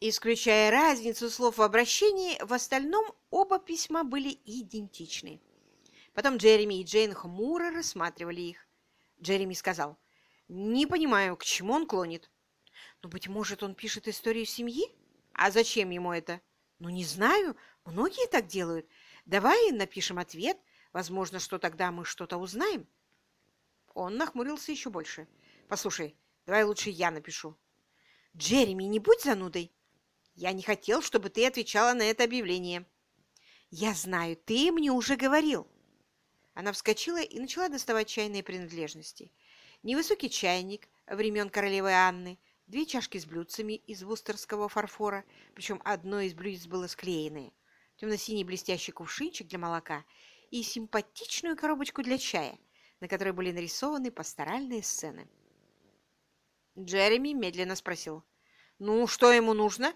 Исключая разницу слов в обращении, в остальном оба письма были идентичны. Потом Джереми и Джейн хмуро рассматривали их. Джереми сказал, «Не понимаю, к чему он клонит». «Ну, быть может, он пишет историю семьи? А зачем ему это?» «Ну, не знаю. Многие так делают. Давай напишем ответ. Возможно, что тогда мы что-то узнаем». Он нахмурился еще больше. «Послушай, давай лучше я напишу». «Джереми, не будь занудой. Я не хотел, чтобы ты отвечала на это объявление. Я знаю, ты мне уже говорил. Она вскочила и начала доставать чайные принадлежности. Невысокий чайник времен королевы Анны, две чашки с блюдцами из вустерского фарфора, причем одно из блюдец было склеенное, темно-синий блестящий кувшинчик для молока и симпатичную коробочку для чая, на которой были нарисованы пасторальные сцены. Джереми медленно спросил, «Ну, что ему нужно?»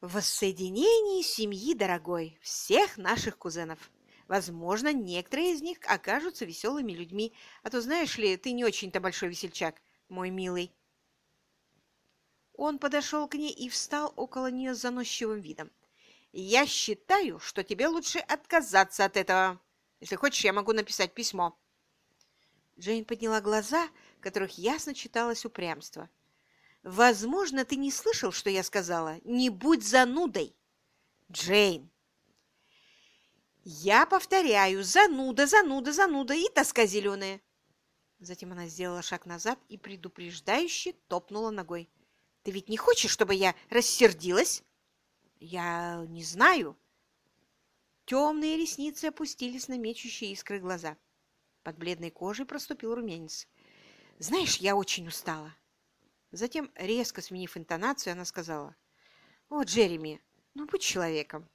Воссоединении семьи, дорогой, всех наших кузенов. Возможно, некоторые из них окажутся веселыми людьми, а то, знаешь ли, ты не очень-то большой весельчак, мой милый. Он подошел к ней и встал около нее с заносчивым видом. «Я считаю, что тебе лучше отказаться от этого. Если хочешь, я могу написать письмо». Джейн подняла глаза, в которых ясно читалось упрямство. Возможно, ты не слышал, что я сказала. Не будь занудой. Джейн. Я повторяю, зануда, зануда, зануда и тоска зеленая. Затем она сделала шаг назад и предупреждающе топнула ногой. Ты ведь не хочешь, чтобы я рассердилась? Я не знаю. Темные ресницы опустились на мечущие искры глаза. Под бледной кожей проступил румянец. Знаешь, я очень устала. Затем, резко сменив интонацию, она сказала, «О, Джереми, ну будь человеком.